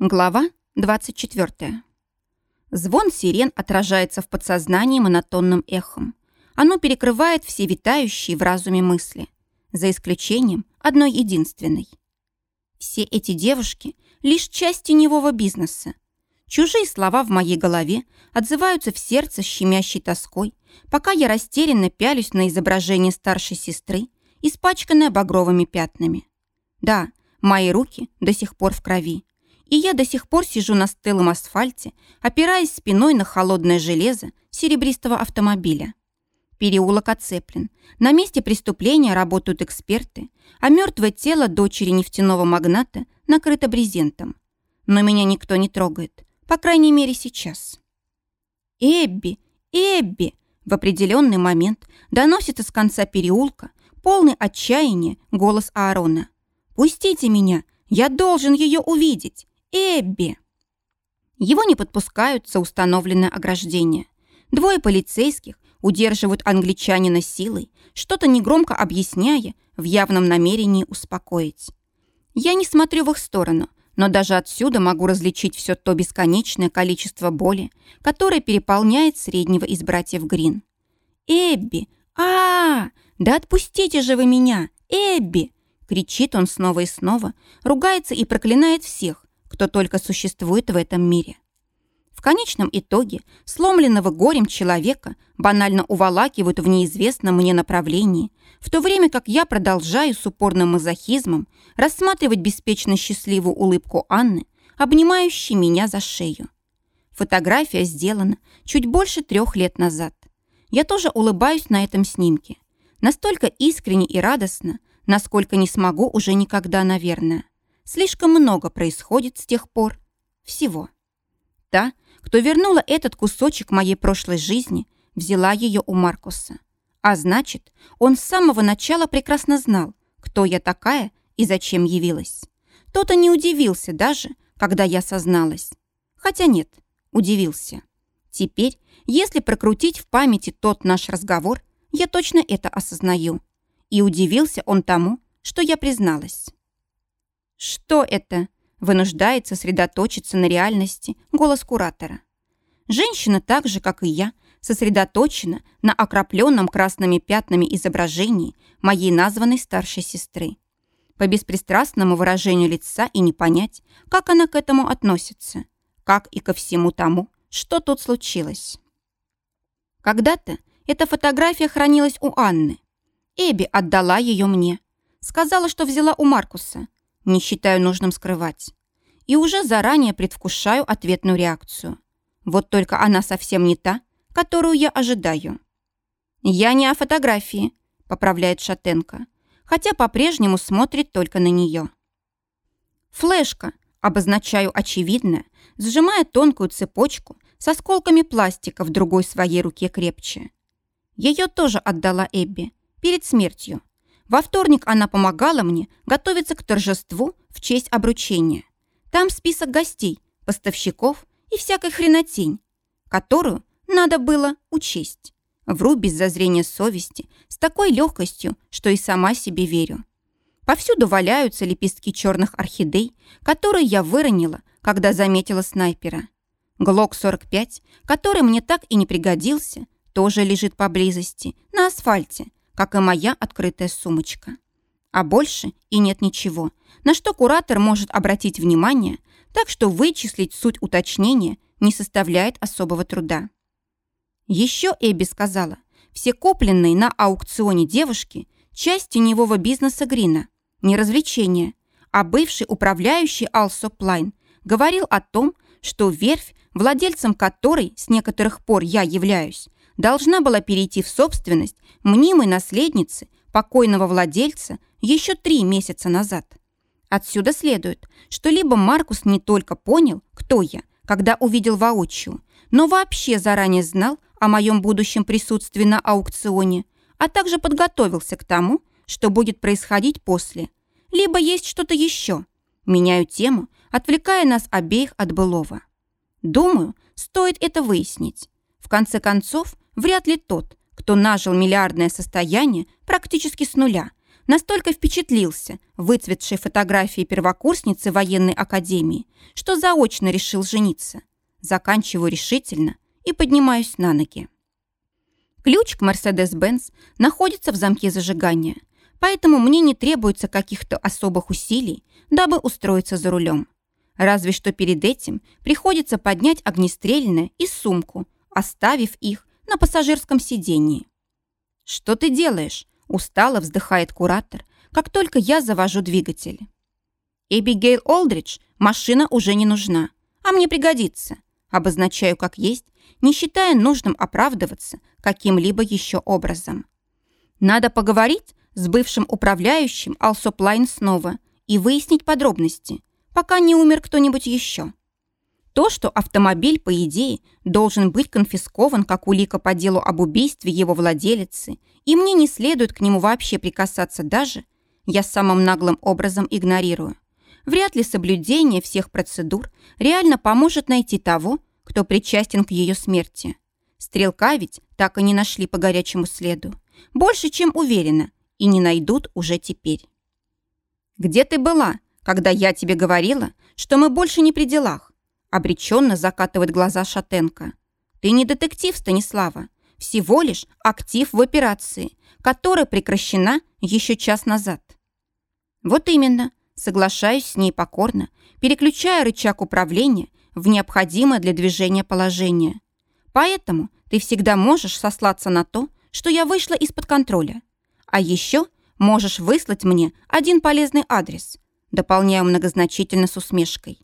Глава 24. Звон сирен отражается в подсознании монотонным эхом. Оно перекрывает все витающие в разуме мысли, за исключением одной единственной. Все эти девушки — лишь часть теневого бизнеса. Чужие слова в моей голове отзываются в сердце щемящей тоской, пока я растерянно пялюсь на изображение старшей сестры, испачканное багровыми пятнами. Да, мои руки до сих пор в крови, и я до сих пор сижу на стылом асфальте, опираясь спиной на холодное железо серебристого автомобиля. Переулок оцеплен. На месте преступления работают эксперты, а мертвое тело дочери нефтяного магната накрыто брезентом. Но меня никто не трогает, по крайней мере сейчас. «Эбби! Эбби!» В определенный момент доносится с конца переулка полный отчаяния голос Аарона. «Пустите меня! Я должен ее увидеть! Эбби!» Его не подпускают за установленное ограждение. Двое полицейских удерживают англичанина силой, что-то негромко объясняя, в явном намерении успокоить. Я не смотрю в их сторону, но даже отсюда могу различить все то бесконечное количество боли, которое переполняет среднего из братьев Грин. «Эбби! а, -а, -а Да отпустите же вы меня! Эбби!» Кричит он снова и снова, ругается и проклинает всех, кто только существует в этом мире. В конечном итоге сломленного горем человека банально уволакивают в неизвестном мне направлении, в то время как я продолжаю с упорным мазохизмом рассматривать беспечно счастливую улыбку Анны, обнимающей меня за шею. Фотография сделана чуть больше трех лет назад. Я тоже улыбаюсь на этом снимке. Настолько искренне и радостно, насколько не смогу уже никогда, наверное. Слишком много происходит с тех пор. Всего. Та, кто вернула этот кусочек моей прошлой жизни, взяла ее у Маркуса. А значит, он с самого начала прекрасно знал, кто я такая и зачем явилась. Тот-то не удивился даже, когда я созналась. Хотя нет, удивился. Теперь, если прокрутить в памяти тот наш разговор, я точно это осознаю. И удивился он тому, что я призналась. «Что это?» – вынуждает сосредоточиться на реальности голос куратора. Женщина так же, как и я, сосредоточена на окропленном красными пятнами изображении моей названной старшей сестры. По беспристрастному выражению лица и не понять, как она к этому относится, как и ко всему тому, что тут случилось. Когда-то эта фотография хранилась у Анны. Эбби отдала ее мне. Сказала, что взяла у Маркуса, не считаю нужным скрывать. И уже заранее предвкушаю ответную реакцию. Вот только она совсем не та, которую я ожидаю. «Я не о фотографии», — поправляет Шатенко, хотя по-прежнему смотрит только на нее. «Флешка», — обозначаю очевидно, сжимая тонкую цепочку с осколками пластика в другой своей руке крепче. Ее тоже отдала Эбби перед смертью. Во вторник она помогала мне готовиться к торжеству в честь обручения. Там список гостей, поставщиков и всякой хренотень, которую надо было учесть. Вру без зазрения совести, с такой легкостью, что и сама себе верю. Повсюду валяются лепестки черных орхидей, которые я выронила, когда заметила снайпера. Глок-45, который мне так и не пригодился, тоже лежит поблизости, на асфальте, как и моя открытая сумочка. А больше и нет ничего, на что куратор может обратить внимание, так что вычислить суть уточнения не составляет особого труда. Еще Эбби сказала, все купленные на аукционе девушки – часть теневого бизнеса Грина, не развлечение, а бывший управляющий Алсоплайн говорил о том, что верфь, владельцем которой с некоторых пор я являюсь, должна была перейти в собственность мнимой наследницы покойного владельца еще три месяца назад. Отсюда следует, что либо Маркус не только понял, кто я, когда увидел воочию, но вообще заранее знал о моем будущем присутствии на аукционе, а также подготовился к тому, что будет происходить после. Либо есть что-то еще. Меняю тему, отвлекая нас обеих от былого. Думаю, стоит это выяснить. В конце концов, Вряд ли тот, кто нажил миллиардное состояние практически с нуля, настолько впечатлился выцветшей фотографией первокурсницы военной академии, что заочно решил жениться. Заканчиваю решительно и поднимаюсь на ноги. Ключ к Mercedes-Benz находится в замке зажигания, поэтому мне не требуется каких-то особых усилий, дабы устроиться за рулем. Разве что перед этим приходится поднять огнестрельное и сумку, оставив их на пассажирском сидении. «Что ты делаешь?» – устало вздыхает куратор, как только я завожу двигатель. «Эбигейл Олдридж, машина уже не нужна, а мне пригодится», обозначаю как есть, не считая нужным оправдываться каким-либо еще образом. Надо поговорить с бывшим управляющим Алсоплайн снова и выяснить подробности, пока не умер кто-нибудь еще. То, что автомобиль, по идее, должен быть конфискован как улика по делу об убийстве его владелицы, и мне не следует к нему вообще прикасаться даже, я самым наглым образом игнорирую. Вряд ли соблюдение всех процедур реально поможет найти того, кто причастен к ее смерти. Стрелка ведь так и не нашли по горячему следу. Больше, чем уверена, и не найдут уже теперь. «Где ты была, когда я тебе говорила, что мы больше не при делах? Обреченно закатывает глаза Шатенко. Ты не детектив, Станислава. Всего лишь актив в операции, которая прекращена еще час назад. Вот именно. Соглашаюсь с ней покорно, переключая рычаг управления в необходимое для движения положение. Поэтому ты всегда можешь сослаться на то, что я вышла из-под контроля. А еще можешь выслать мне один полезный адрес. Дополняю многозначительно с усмешкой.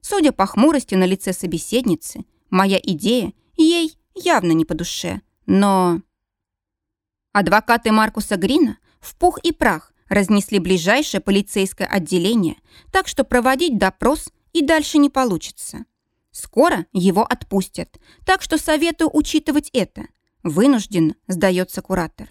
Судя по хмурости на лице собеседницы, моя идея ей явно не по душе. Но... Адвокаты Маркуса Грина в пух и прах разнесли ближайшее полицейское отделение, так что проводить допрос и дальше не получится. Скоро его отпустят, так что советую учитывать это. Вынужден, сдается куратор.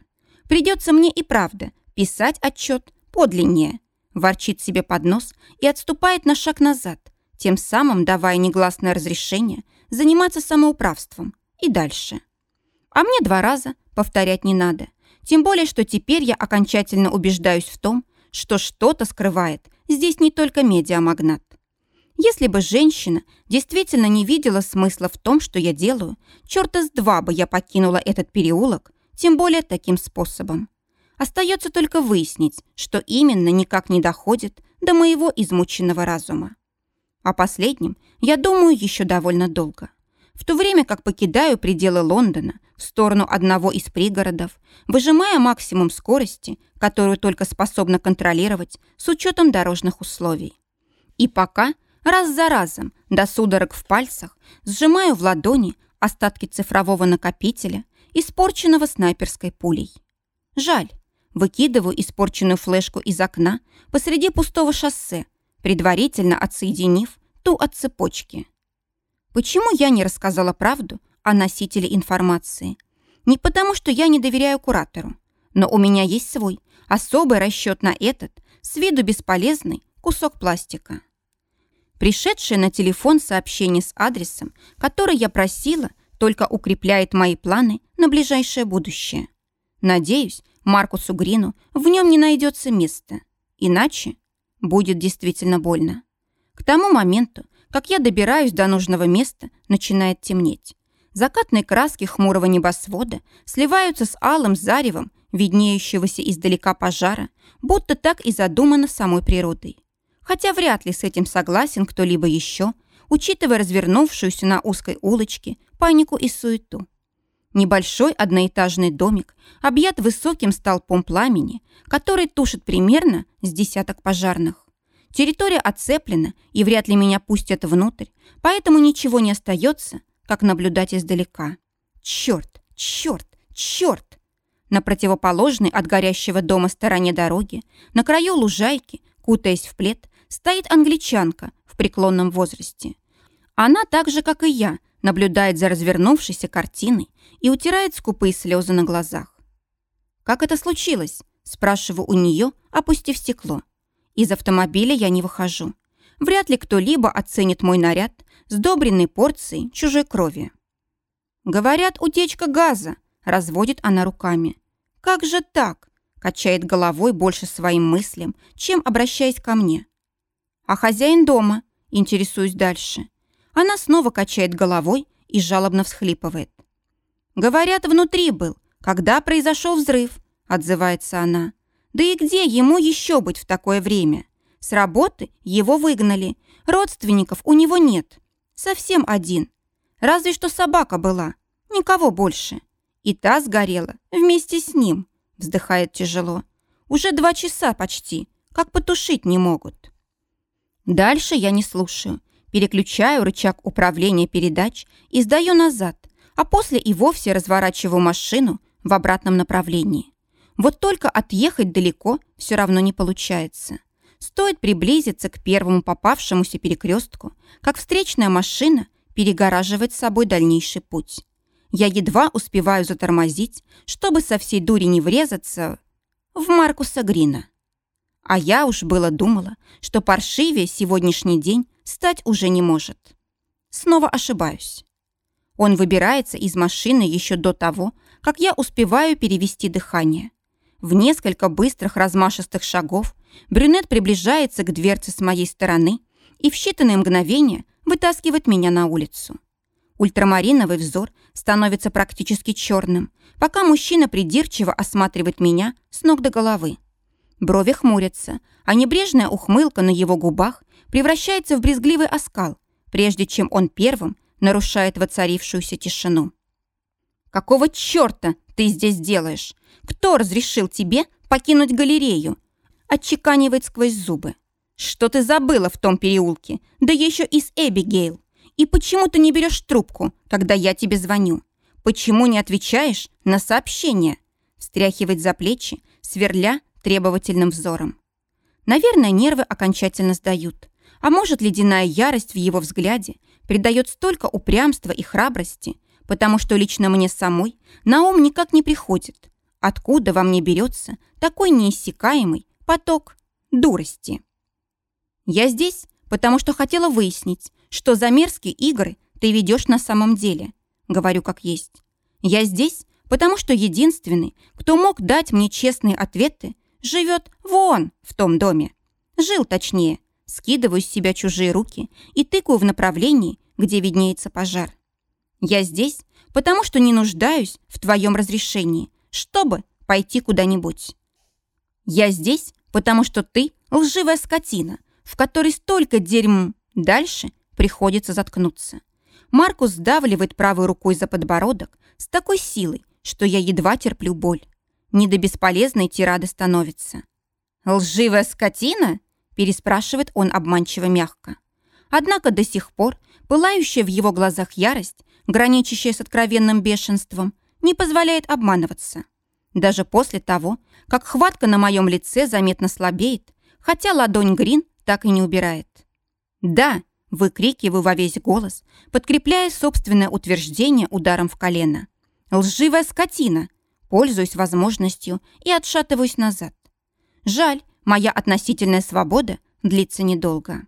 Придется мне и правда писать отчет подлиннее. Ворчит себе под нос и отступает на шаг назад, тем самым давая негласное разрешение заниматься самоуправством и дальше. А мне два раза повторять не надо, тем более, что теперь я окончательно убеждаюсь в том, что что-то скрывает здесь не только медиамагнат. Если бы женщина действительно не видела смысла в том, что я делаю, черта с два бы я покинула этот переулок, тем более таким способом. Остается только выяснить, что именно никак не доходит до моего измученного разума. О последнем я думаю еще довольно долго. В то время как покидаю пределы Лондона в сторону одного из пригородов, выжимая максимум скорости, которую только способна контролировать с учетом дорожных условий. И пока раз за разом до судорог в пальцах сжимаю в ладони остатки цифрового накопителя, испорченного снайперской пулей. Жаль, выкидываю испорченную флешку из окна посреди пустого шоссе, предварительно отсоединив ту от цепочки. Почему я не рассказала правду о носителе информации? Не потому, что я не доверяю куратору, но у меня есть свой, особый расчет на этот, с виду бесполезный, кусок пластика. Пришедшее на телефон сообщение с адресом, который я просила, только укрепляет мои планы на ближайшее будущее. Надеюсь, Маркусу Грину в нем не найдется места. Иначе будет действительно больно. К тому моменту, как я добираюсь до нужного места, начинает темнеть. Закатные краски хмурого небосвода сливаются с алым заревом, виднеющегося издалека пожара, будто так и задумано самой природой. Хотя вряд ли с этим согласен кто-либо еще, учитывая развернувшуюся на узкой улочке панику и суету. Небольшой одноэтажный домик объят высоким столпом пламени, который тушит примерно с десяток пожарных. Территория оцеплена, и вряд ли меня пустят внутрь, поэтому ничего не остается, как наблюдать издалека. Черт, черт, черт! На противоположной от горящего дома стороне дороги, на краю лужайки, кутаясь в плед, стоит англичанка в преклонном возрасте. Она так же, как и я, наблюдает за развернувшейся картиной и утирает скупые слезы на глазах. «Как это случилось?» – спрашиваю у нее, опустив стекло. Из автомобиля я не выхожу. Вряд ли кто-либо оценит мой наряд, сдобренный порцией чужой крови. «Говорят, утечка газа», – разводит она руками. «Как же так? качает головой больше своим мыслям, чем обращаясь ко мне. А хозяин дома, интересуюсь дальше. Она снова качает головой и жалобно всхлипывает. Говорят, внутри был, когда произошел взрыв, отзывается она. Да и где ему еще быть в такое время? С работы его выгнали, родственников у него нет. Совсем один. Разве что собака была, никого больше. И та сгорела вместе с ним, вздыхает тяжело. Уже два часа почти, как потушить не могут. Дальше я не слушаю. Переключаю рычаг управления передач и сдаю назад, а после и вовсе разворачиваю машину в обратном направлении. Вот только отъехать далеко все равно не получается. Стоит приблизиться к первому попавшемуся перекрестку, как встречная машина перегораживает собой дальнейший путь. Я едва успеваю затормозить, чтобы со всей дури не врезаться в Маркуса Грина. А я уж было думала, что паршивее сегодняшний день стать уже не может. Снова ошибаюсь. Он выбирается из машины еще до того, как я успеваю перевести дыхание. В несколько быстрых размашистых шагов брюнет приближается к дверце с моей стороны и в считанные мгновения вытаскивает меня на улицу. Ультрамариновый взор становится практически черным, пока мужчина придирчиво осматривает меня с ног до головы. Брови хмурятся, а небрежная ухмылка на его губах превращается в брезгливый оскал, прежде чем он первым нарушает воцарившуюся тишину. «Какого черта ты здесь делаешь? Кто разрешил тебе покинуть галерею?» Отчеканивает сквозь зубы. «Что ты забыла в том переулке? Да еще и с Эбигейл. И почему ты не берешь трубку, когда я тебе звоню? Почему не отвечаешь на сообщение?» Встряхивает за плечи, сверля требовательным взором. Наверное, нервы окончательно сдают. А может, ледяная ярость в его взгляде придает столько упрямства и храбрости, потому что лично мне самой на ум никак не приходит, откуда во мне берется такой неиссякаемый поток дурости. Я здесь, потому что хотела выяснить, что за мерзкие игры ты ведешь на самом деле. Говорю как есть. Я здесь, потому что единственный, кто мог дать мне честные ответы, живет вон в том доме. Жил точнее. Скидываю с себя чужие руки и тыкаю в направлении, где виднеется пожар. Я здесь, потому что не нуждаюсь в твоем разрешении, чтобы пойти куда-нибудь. Я здесь, потому что ты лживая скотина, в которой столько дерьм. Дальше приходится заткнуться. Маркус сдавливает правой рукой за подбородок с такой силой, что я едва терплю боль. Не до бесполезной тирады становится. «Лживая скотина?» – переспрашивает он обманчиво мягко. Однако до сих пор пылающая в его глазах ярость, граничащая с откровенным бешенством, не позволяет обманываться. Даже после того, как хватка на моем лице заметно слабеет, хотя ладонь Грин так и не убирает. «Да!» – выкрикиваю во весь голос, подкрепляя собственное утверждение ударом в колено. «Лживая скотина!» Пользуюсь возможностью и отшатываюсь назад. Жаль, моя относительная свобода длится недолго.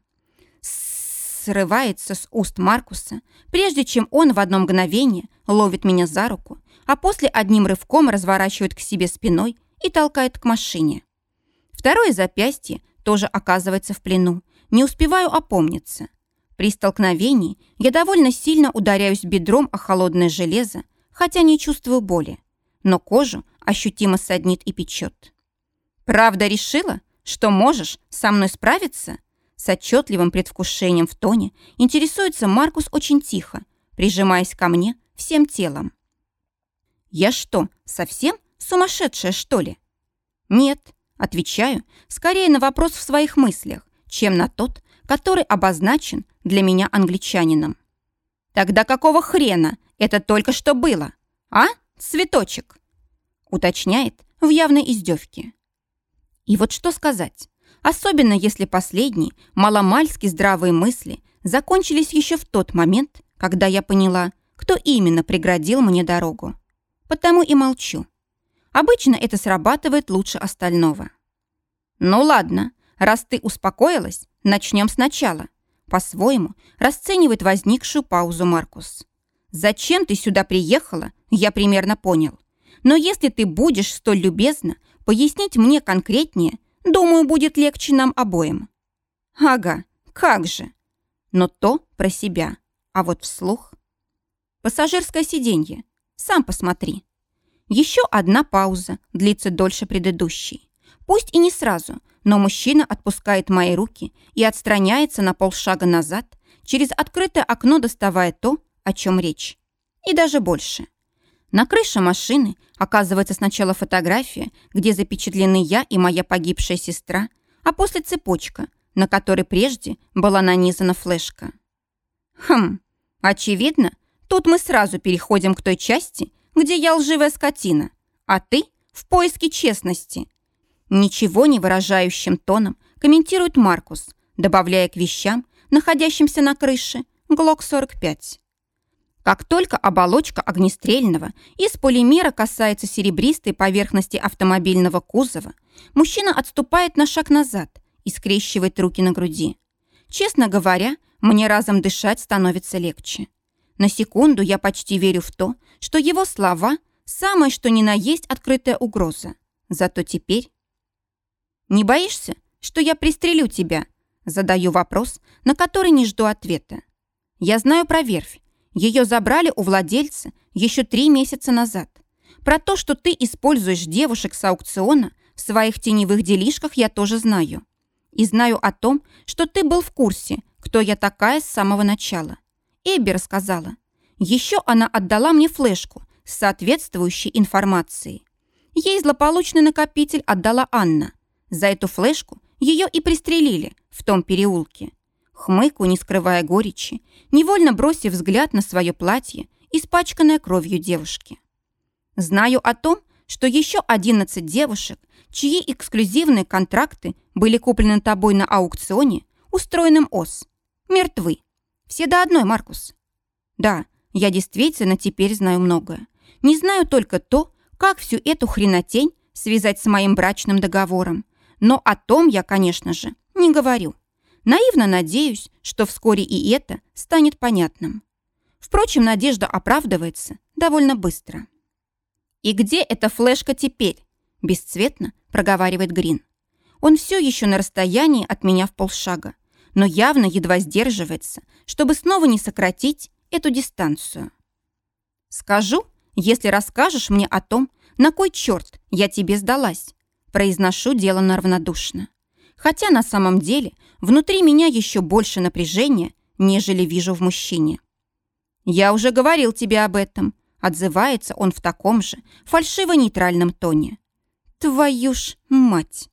Срывается с уст Маркуса, прежде чем он в одно мгновение ловит меня за руку, а после одним рывком разворачивает к себе спиной и толкает к машине. Второе запястье тоже оказывается в плену, не успеваю опомниться. При столкновении я довольно сильно ударяюсь бедром о холодное железо, хотя не чувствую боли но кожу ощутимо саднит и печет. «Правда решила, что можешь со мной справиться?» С отчетливым предвкушением в тоне интересуется Маркус очень тихо, прижимаясь ко мне всем телом. «Я что, совсем сумасшедшая, что ли?» «Нет», отвечаю, скорее на вопрос в своих мыслях, чем на тот, который обозначен для меня англичанином. «Тогда какого хрена это только что было? А?» Цветочек», уточняет в явной издевке. И вот что сказать, особенно если последние маломальски здравые мысли закончились еще в тот момент, когда я поняла, кто именно преградил мне дорогу. Потому и молчу. Обычно это срабатывает лучше остального. Ну ладно, раз ты успокоилась, начнем сначала. По-своему расценивает возникшую паузу Маркус. Зачем ты сюда приехала, я примерно понял. Но если ты будешь столь любезна пояснить мне конкретнее, думаю, будет легче нам обоим. Ага, как же. Но то про себя, а вот вслух. Пассажирское сиденье. Сам посмотри. Еще одна пауза, длится дольше предыдущей. Пусть и не сразу, но мужчина отпускает мои руки и отстраняется на полшага назад, через открытое окно доставая то, о чем речь. И даже больше. На крыше машины оказывается сначала фотография, где запечатлены я и моя погибшая сестра, а после цепочка, на которой прежде была нанизана флешка. Хм, очевидно, тут мы сразу переходим к той части, где я лживая скотина, а ты в поиске честности. Ничего не выражающим тоном комментирует Маркус, добавляя к вещам, находящимся на крыше, ГЛОК-45. Как только оболочка огнестрельного из полимера касается серебристой поверхности автомобильного кузова, мужчина отступает на шаг назад и скрещивает руки на груди. Честно говоря, мне разом дышать становится легче. На секунду я почти верю в то, что его слова – самое что ни на есть открытая угроза. Зато теперь... «Не боишься, что я пристрелю тебя?» Задаю вопрос, на который не жду ответа. Я знаю про верфь, ее забрали у владельца еще три месяца назад. Про то, что ты используешь девушек с аукциона в своих теневых делишках, я тоже знаю. И знаю о том, что ты был в курсе, кто я такая с самого начала. Эбби рассказала. Еще она отдала мне флешку с соответствующей информацией. Ей злополучный накопитель отдала Анна. За эту флешку ее и пристрелили в том переулке. Хмыку, не скрывая горечи, невольно бросив взгляд на свое платье, испачканное кровью девушки. Знаю о том, что еще 11 девушек, чьи эксклюзивные контракты были куплены тобой на аукционе, устроенным ОС, мертвы. Все до одной, Маркус. Да, я действительно теперь знаю многое. Не знаю только то, как всю эту хренотень связать с моим брачным договором. Но о том я, конечно же, не говорю. Наивно надеюсь, что вскоре и это станет понятным. Впрочем, надежда оправдывается довольно быстро. «И где эта флешка теперь?» – бесцветно проговаривает Грин. Он все еще на расстоянии от меня в полшага, но явно едва сдерживается, чтобы снова не сократить эту дистанцию. «Скажу, если расскажешь мне о том, на кой черт я тебе сдалась», произношу дело равнодушно хотя на самом деле внутри меня еще больше напряжения, нежели вижу в мужчине. «Я уже говорил тебе об этом», — отзывается он в таком же фальшиво-нейтральном тоне. «Твою ж мать!»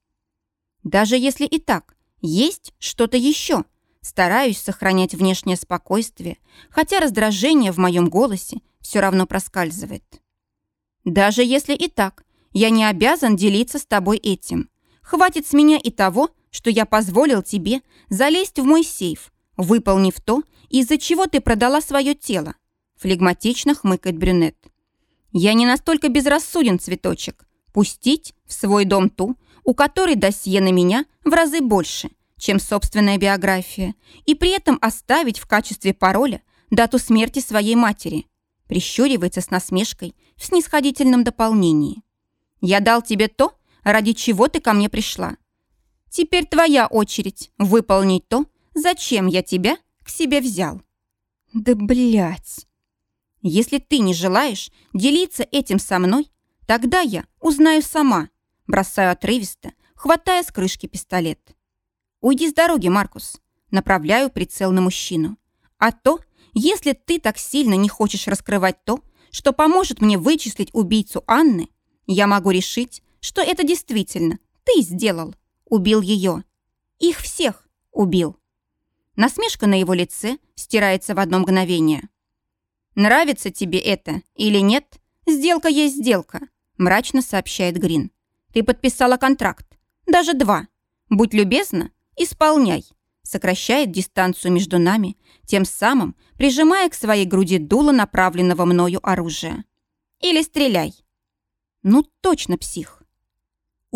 Даже если и так, есть что-то еще. Стараюсь сохранять внешнее спокойствие, хотя раздражение в моем голосе все равно проскальзывает. Даже если и так, я не обязан делиться с тобой этим. Хватит с меня и того, что я позволил тебе залезть в мой сейф, выполнив то, из-за чего ты продала свое тело», флегматично хмыкает брюнет. «Я не настолько безрассуден, цветочек. Пустить в свой дом ту, у которой досье на меня в разы больше, чем собственная биография, и при этом оставить в качестве пароля дату смерти своей матери», прищуривается с насмешкой в снисходительном дополнении. «Я дал тебе то, ради чего ты ко мне пришла. Теперь твоя очередь выполнить то, зачем я тебя к себе взял. Да блять. Если ты не желаешь делиться этим со мной, тогда я узнаю сама. Бросаю отрывисто, хватая с крышки пистолет. Уйди с дороги, Маркус. Направляю прицел на мужчину. А то, если ты так сильно не хочешь раскрывать то, что поможет мне вычислить убийцу Анны, я могу решить, что это действительно ты сделал убил ее. Их всех убил. Насмешка на его лице стирается в одно мгновение. «Нравится тебе это или нет? Сделка есть сделка», мрачно сообщает Грин. «Ты подписала контракт. Даже два. Будь любезна, исполняй», сокращает дистанцию между нами, тем самым прижимая к своей груди дуло направленного мною оружия. «Или стреляй». «Ну, точно псих».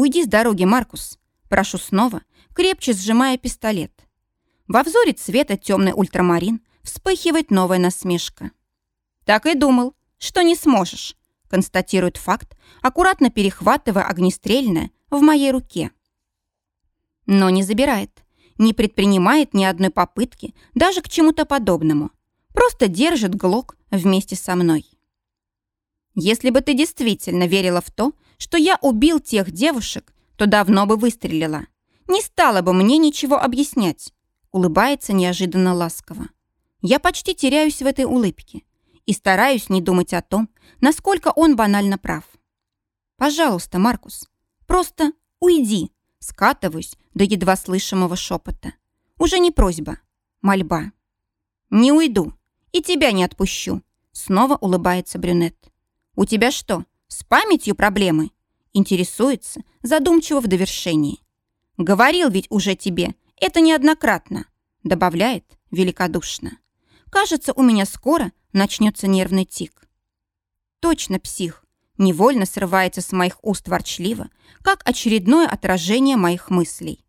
«Уйди с дороги, Маркус», Прошу снова, крепче сжимая пистолет. Во взоре цвета темный ультрамарин вспыхивает новая насмешка. «Так и думал, что не сможешь», констатирует факт, аккуратно перехватывая огнестрельное в моей руке. Но не забирает, не предпринимает ни одной попытки даже к чему-то подобному. Просто держит глок вместе со мной. Если бы ты действительно верила в то, что я убил тех девушек, то давно бы выстрелила. Не стала бы мне ничего объяснять. Улыбается неожиданно ласково. Я почти теряюсь в этой улыбке и стараюсь не думать о том, насколько он банально прав. Пожалуйста, Маркус, просто уйди. Скатываюсь до едва слышимого шепота. Уже не просьба, мольба. Не уйду и тебя не отпущу. Снова улыбается брюнет. У тебя что, с памятью проблемы? Интересуется, задумчиво в довершении. Говорил ведь уже тебе, это неоднократно, добавляет великодушно. Кажется, у меня скоро начнется нервный тик. Точно псих. Невольно срывается с моих уст ворчливо, как очередное отражение моих мыслей.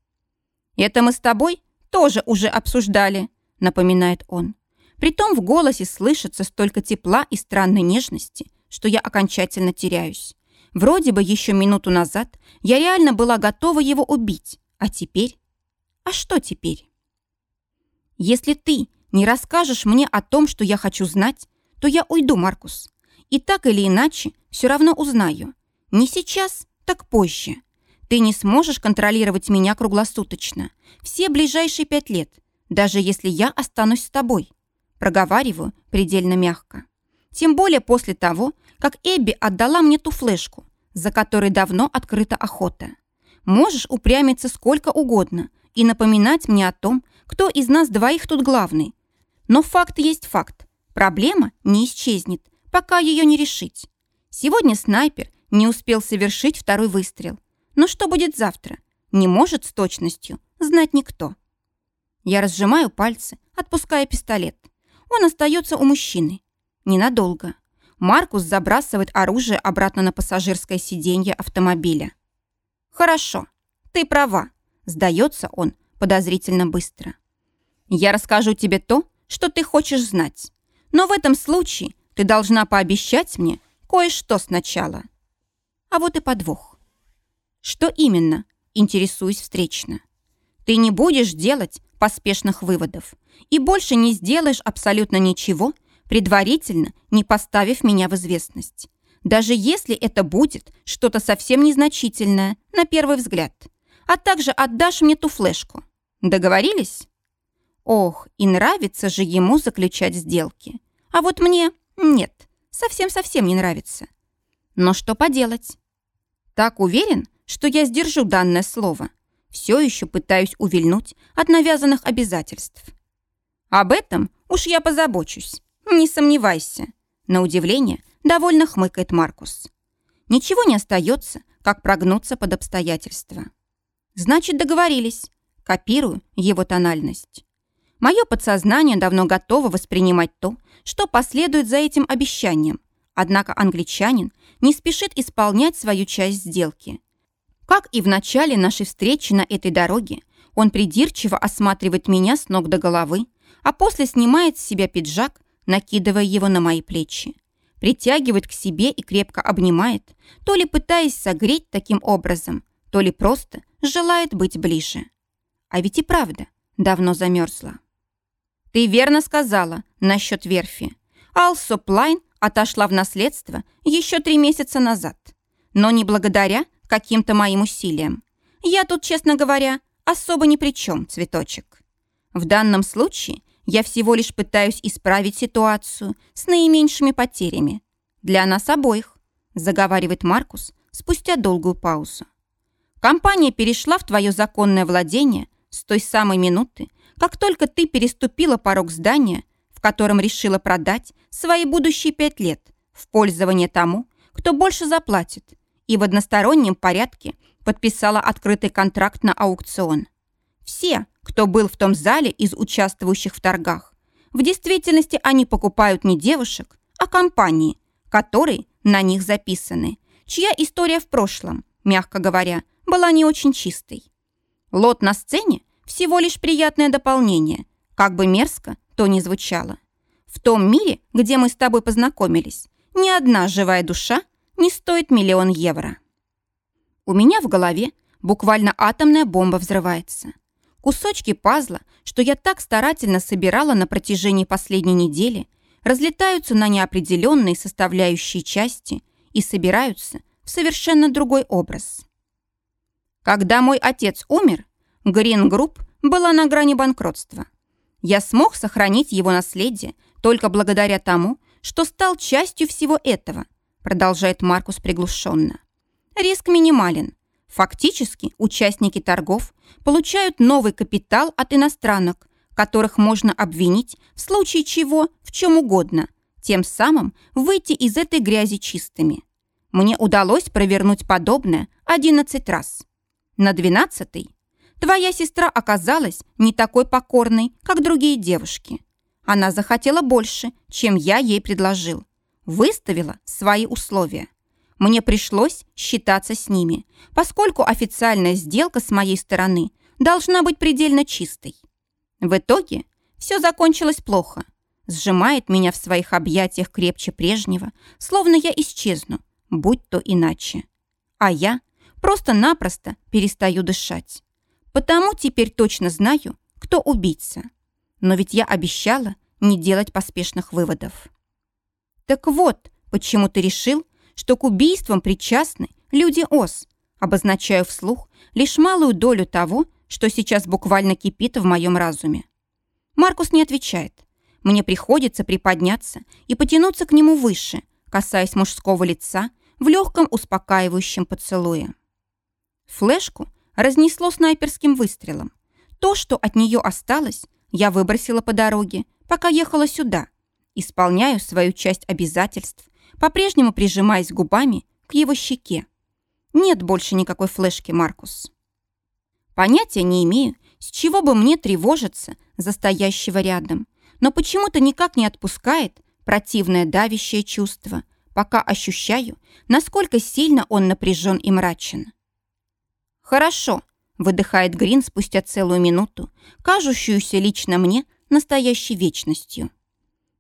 «Это мы с тобой тоже уже обсуждали», — напоминает он. Притом в голосе слышится столько тепла и странной нежности, что я окончательно теряюсь. Вроде бы еще минуту назад я реально была готова его убить, а теперь... А что теперь? Если ты не расскажешь мне о том, что я хочу знать, то я уйду, Маркус. И так или иначе все равно узнаю. Не сейчас, так позже. Ты не сможешь контролировать меня круглосуточно. Все ближайшие пять лет, даже если я останусь с тобой. Проговариваю предельно мягко. Тем более после того, как Эбби отдала мне ту флешку, за которой давно открыта охота. Можешь упрямиться сколько угодно и напоминать мне о том, кто из нас двоих тут главный, но факт есть факт. Проблема не исчезнет, пока ее не решить. Сегодня снайпер не успел совершить второй выстрел. Но что будет завтра? Не может с точностью знать никто. Я разжимаю пальцы, отпуская пистолет. Он остается у мужчины. Ненадолго. Маркус забрасывает оружие обратно на пассажирское сиденье автомобиля. «Хорошо, ты права», — сдается он подозрительно быстро. «Я расскажу тебе то, что ты хочешь знать. Но в этом случае ты должна пообещать мне кое-что сначала. А вот и подвох. Что именно? Интересуюсь встречно. Ты не будешь делать поспешных выводов и больше не сделаешь абсолютно ничего, предварительно не поставив меня в известность. Даже если это будет что-то совсем незначительное, на первый взгляд. А также отдашь мне ту флешку. Договорились? Ох, и нравится же ему заключать сделки. А вот мне нет, совсем-совсем не нравится. Но что поделать? Так уверен, что я сдержу данное слово. Все еще пытаюсь увильнуть от навязанных обязательств. Об этом уж я позабочусь, не сомневайся. На удивление довольно хмыкает Маркус. Ничего не остается, как прогнуться под обстоятельства. Значит, договорились. Копирую его тональность. Мое подсознание давно готово воспринимать то, что последует за этим обещанием. Однако англичанин не спешит исполнять свою часть сделки. Как и в начале нашей встречи на этой дороге, он придирчиво осматривает меня с ног до головы, а после снимает с себя пиджак, накидывая его на мои плечи. Притягивает к себе и крепко обнимает, то ли пытаясь согреть таким образом, то ли просто желает быть ближе. А ведь и правда давно замерзла. Ты верно сказала насчет верфи. Алсоп Лайн отошла в наследство еще три месяца назад. Но не благодаря каким-то моим усилиям. Я тут, честно говоря, особо ни при чем, цветочек. В данном случае я всего лишь пытаюсь исправить ситуацию с наименьшими потерями. Для нас обоих, заговаривает Маркус спустя долгую паузу. Компания перешла в твое законное владение с той самой минуты, как только ты переступила порог здания, в котором решила продать свои будущие пять лет в пользование тому, кто больше заплатит, и в одностороннем порядке подписала открытый контракт на аукцион. Все, кто был в том зале из участвующих в торгах, в действительности они покупают не девушек, а компании, которые на них записаны, чья история в прошлом, мягко говоря, была не очень чистой. Лот на сцене всего лишь приятное дополнение, как бы мерзко то ни звучало. В том мире, где мы с тобой познакомились, ни одна живая душа не стоит миллион евро. У меня в голове буквально атомная бомба взрывается. Кусочки пазла, что я так старательно собирала на протяжении последней недели, разлетаются на неопределенные составляющие части и собираются в совершенно другой образ. Когда мой отец умер, Green Group была на грани банкротства. Я смог сохранить его наследие только благодаря тому, что стал частью всего этого, продолжает Маркус приглушенно. Риск минимален. Фактически участники торгов получают новый капитал от иностранок, которых можно обвинить в случае чего в чем угодно, тем самым выйти из этой грязи чистыми. Мне удалось провернуть подобное 11 раз. На 12 твоя сестра оказалась не такой покорной, как другие девушки. Она захотела больше, чем я ей предложил. Выставила свои условия. Мне пришлось считаться с ними, поскольку официальная сделка с моей стороны должна быть предельно чистой. В итоге все закончилось плохо. Сжимает меня в своих объятиях крепче прежнего, словно я исчезну, будь то иначе. А я просто-напросто перестаю дышать. Потому теперь точно знаю, кто убийца. Но ведь я обещала не делать поспешных выводов. Так вот, почему ты решил, что к убийствам причастны люди ОС, обозначаю вслух лишь малую долю того, что сейчас буквально кипит в моем разуме. Маркус не отвечает. Мне приходится приподняться и потянуться к нему выше, касаясь мужского лица в легком успокаивающем поцелуе. Флешку разнесло снайперским выстрелом. То, что от нее осталось, я выбросила по дороге, пока ехала сюда. Исполняю свою часть обязательств по-прежнему прижимаясь губами к его щеке. Нет больше никакой флешки, Маркус. Понятия не имею, с чего бы мне тревожиться за стоящего рядом, но почему-то никак не отпускает противное давящее чувство, пока ощущаю, насколько сильно он напряжен и мрачен. «Хорошо», — выдыхает Грин спустя целую минуту, кажущуюся лично мне настоящей вечностью.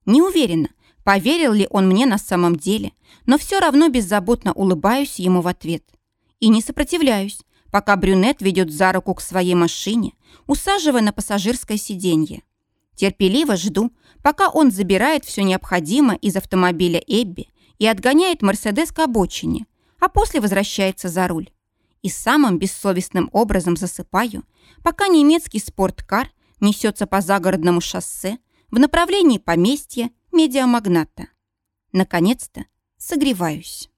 Не уверена, Поверил ли он мне на самом деле, но все равно беззаботно улыбаюсь ему в ответ. И не сопротивляюсь, пока брюнет ведет за руку к своей машине, усаживая на пассажирское сиденье. Терпеливо жду, пока он забирает все необходимое из автомобиля Эбби и отгоняет Мерседес к обочине, а после возвращается за руль. И самым бессовестным образом засыпаю, пока немецкий спорткар несется по загородному шоссе в направлении поместья медиамагната. Наконец-то согреваюсь.